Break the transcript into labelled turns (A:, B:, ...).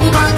A: Bye.